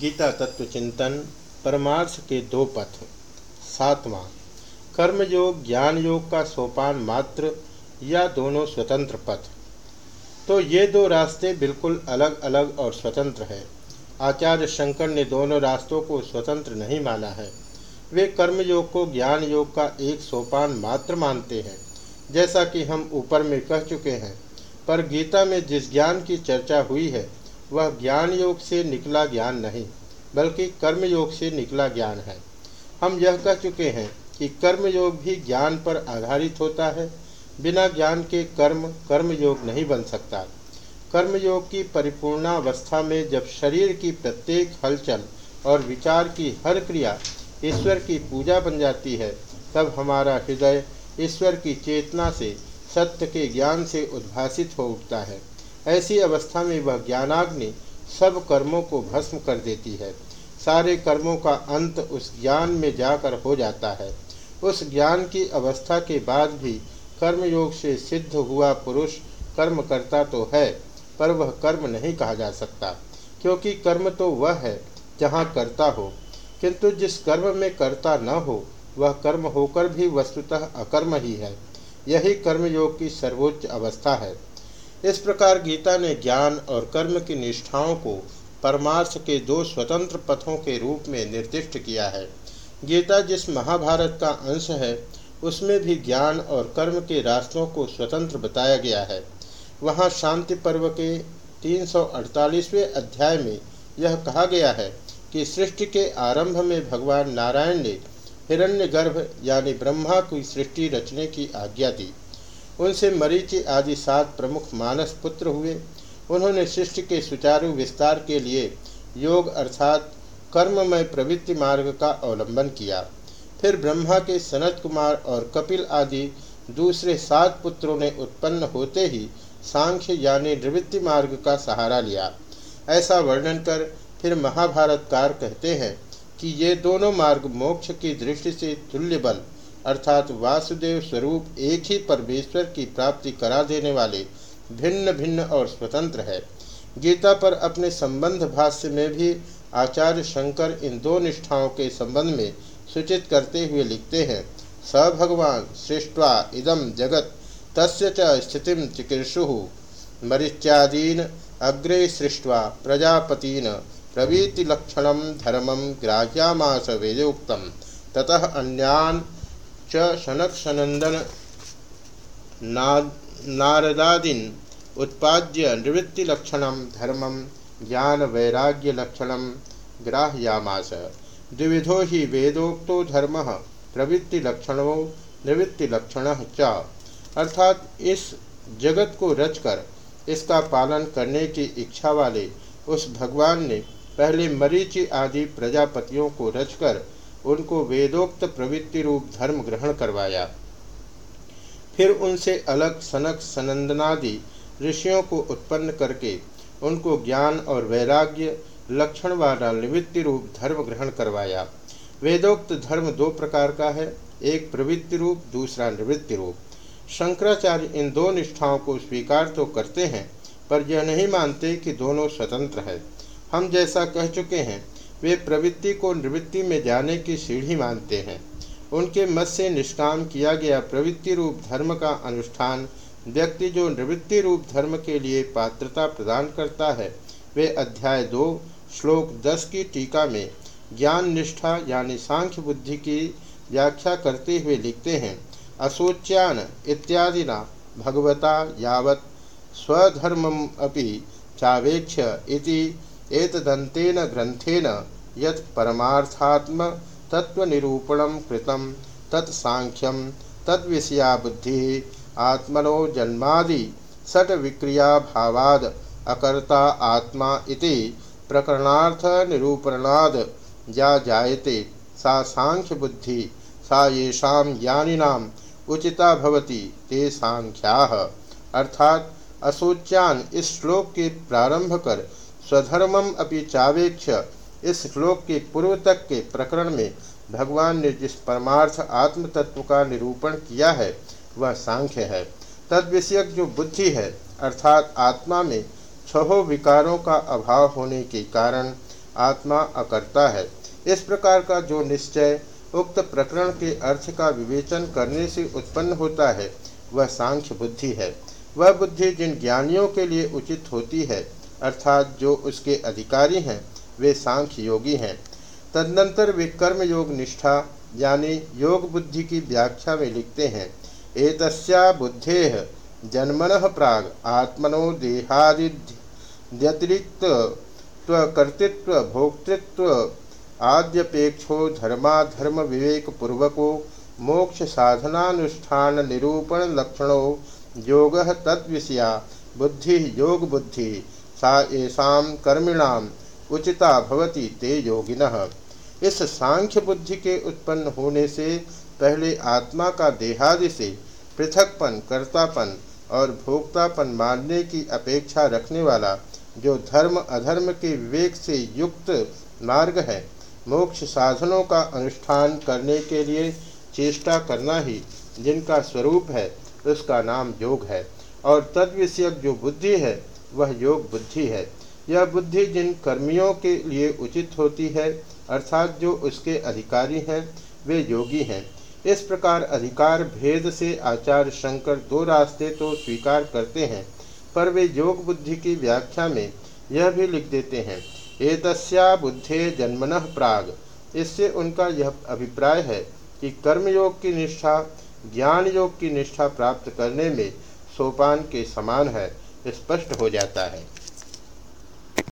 गीता तत्व चिंतन, परमार्थ के दो पथ सातवां कर्म योग ज्ञान योग का सोपान मात्र या दोनों स्वतंत्र पथ। तो ये दो रास्ते बिल्कुल अलग अलग और स्वतंत्र है। आचार्य शंकर ने दोनों रास्तों को स्वतंत्र नहीं माना है। वे कर्म योग को ज्ञान योग का एक सोपान मात्र मानते हैं। जैसा कि हम ऊपर में कह चुके हैं, पर गीता में जिस ज्ञान की चर्चा हुई है वह ज्ञान योग से निकला ज्ञान नहीं, बल्कि कर्म योग से निकला ज्ञान है। हम यह कह चुके हैं कि कर्म योग भी ज्ञान पर आधारित होता है। बिना ज्ञान के कर्म कर्म योग नहीं बन सकता। कर्म योग की परिपूर्णावस्था में जब शरीर की प्रत्येक हलचल और विचार की हर क्रिया ईश्वर की पूजा बन जाती है, तब हमारा हृदय ईश्वर की चेतना से सत्य के ज्ञान से उद्भासित हो उठता है। ऐसी अवस्था में वह ज्ञानाग्नि सब कर्मों को भस्म कर देती है। सारे कर्मों का अंत उस ज्ञान में जाकर हो जाता है। उस ज्ञान की अवस्था के बाद भी कर्मयोग से सिद्ध हुआ पुरुष कर्म करता तो है, पर वह कर्म नहीं कहा जा सकता, क्योंकि कर्म तो वह है जहाँ करता हो। किंतु जिस कर्म में करता न हो, वह कर्म होकर भी वस्तुतः अकर्म ही है। यही कर्मयोग की सर्वोच्च अवस्था है। इस प्रकार गीता ने ज्ञान और कर्म की निष्ठाओं को परमार्थ के दो स्वतंत्र पथों के रूप में निर्दिष्ट किया है। गीता जिस महाभारत का अंश है, उसमें भी ज्ञान और कर्म के रास्तों को स्वतंत्र बताया गया है। वहाँ शांति पर्व के 348वें अध्याय में यह कहा गया है कि सृष्टि के आरंभ में भगवान नारायण ने हिरण्यगर्भ यानी ब्रह्मा की सृष्टि रचने की आज्ञा दी। उनसे मरीचि आदि सात प्रमुख मानस पुत्र हुए। उन्होंने सृष्टि के सुचारू विस्तार के लिए योग अर्थात कर्ममय प्रवृत्ति मार्ग का अवलंबन किया। फिर ब्रह्मा के सनत कुमार और कपिल आदि दूसरे सात पुत्रों ने उत्पन्न होते ही सांख्य यानी निवृत्ति मार्ग का सहारा लिया। ऐसा वर्णन कर फिर महाभारतकार कहते हैं कि ये दोनों मार्ग मोक्ष की दृष्टि से तुल्य बल अर्थात वासुदेव स्वरूप एक ही परमेश्वर की प्राप्ति करा देने वाले भिन्न भिन्न और स्वतंत्र है। गीता पर अपने संबंध भाष्य में भी आचार्य शंकर इन दो निष्ठाओं के संबंध में सूचित करते हुए लिखते हैं, स भगवान सृष्टवा इदम जगत, तस्य च स्थितिम चिकीर्षु मरीच्यादीन अग्रे सृष्टवा प्रजापतीन प्रवीतिलक्षण धर्म ग्राह्यामास वेदोक्त, ततः अन्यान च सनत्सनंदन नारदादीन उत्पाद्य निवृत्तिलक्षण धर्म ज्ञान वैराग्यलक्षण ग्राह्यामास। द्विविधो ही वेदोक्तो धर्म, प्रवृत्तिलक्षणों निवृत्तिलक्षण च। अर्थात इस जगत को रचकर, इसका पालन करने की इच्छा वाले उस भगवान ने पहले मरीचि आदि प्रजापतियों को रचकर उनको वेदोक्त प्रवृत्ति रूप धर्म ग्रहण करवाया। फिर उनसे अलग सनक सनंदनादि ऋषियों को उत्पन्न करके उनको ज्ञान और वैराग्य लक्षण वाला निवृत्ति रूप धर्म ग्रहण करवाया। वेदोक्त धर्म दो प्रकार का है, एक प्रवृत्ति रूप, दूसरा निवृत्ति रूप। शंकराचार्य इन दो निष्ठाओं को स्वीकार तो करते हैं, पर यह नहीं मानते कि दोनों स्वतंत्र है। हम जैसा कह चुके हैं वे प्रवृत्ति को निवृत्ति में जाने की सीढ़ी मानते हैं। उनके मत से निष्काम किया गया प्रवृत्ति रूप धर्म का अनुष्ठान व्यक्ति जो निवृत्ति रूप धर्म के लिए पात्रता प्रदान करता है, वे अध्याय दो, श्लोक दस की टीका में ज्ञान निष्ठा यानी सांख्य बुद्धि की व्याख्या करते हुए लिखते हैं, असोच्यान इत्यादिना भगवता यावत स्वधर्मम अपि चावेक्ष इति एतदंतेन ग्रंथेन यत परमार्थात्म तत्वनिरूपणं कृतं तत्साङ्ख्यं तद्विषया बुद्धि आत्मनो जन्मादि सट विक्रिया भावाद अकर्ता आत्मा इति प्रकरणार्थ निरूपणाद या जायते, सा सांख्य बुद्धि सा येषां ज्ञानिनाम उचिता भवति ते सांख्याः अर्थात असोच्यान इस श्लोक के प्रारंभ कर स्वधर्मम अपि चावेक्ष इस श्लोक के पूर्व तक के प्रकरण में भगवान ने जिस परमार्थ आत्म तत्व का निरूपण किया है, वह सांख्य है। तद विषयक जो बुद्धि है, अर्थात आत्मा में छहो विकारों का अभाव होने के कारण आत्मा अकर्ता है। इस प्रकार का जो निश्चय उक्त प्रकरण के अर्थ का विवेचन करने से उत्पन्न होता है, वह सांख्य बुद्धि है। वह बुद्धि जिन ज्ञानियों के लिए उचित होती है अर्थात जो उसके अधिकारी हैं, वे सांख्य योगी हैं। तदनंतर वे कर्म योग निष्ठा, यानी योग बुद्धि की व्याख्या में लिखते हैं, एतस्या बुद्धे जन्मन प्राग, आत्मनो देहादित्यतिरिक्त कर्तृत्व भोक्तृत्व, आद्यपेक्षो धर्माधर्म विवेक पूर्वको मोक्ष साधनानुष्ठान निरूपण लक्षणों, योग तद्विषया, बुद्धि योग बुद्धि सा येषा कर्मिणाम उचिता भवती ते योगिनः। इस सांख्य बुद्धि के उत्पन्न होने से पहले आत्मा का देहादि से पृथकपन, कर्तापन और भोक्तापन मानने की अपेक्षा रखने वाला जो धर्म अधर्म के विवेक से युक्त मार्ग है, मोक्ष साधनों का अनुष्ठान करने के लिए चेष्टा करना ही जिनका स्वरूप है, उसका नाम योग है। और तद विषयक जो बुद्धि है वह योग बुद्धि है। यह बुद्धि जिन कर्मियों के लिए उचित होती है, अर्थात जो उसके अधिकारी हैं, वे योगी हैं। इस प्रकार अधिकार भेद से आचार्य शंकर दो रास्ते तो स्वीकार करते हैं, पर वे योग बुद्धि की व्याख्या में यह भी लिख देते हैं, एतस्या बुद्धे जन्मन प्राग। इससे उनका यह अभिप्राय है कि कर्मयोग की निष्ठा ज्ञान योग की निष्ठा प्राप्त करने में सोपान के समान है। स्पष्ट हो जाता है।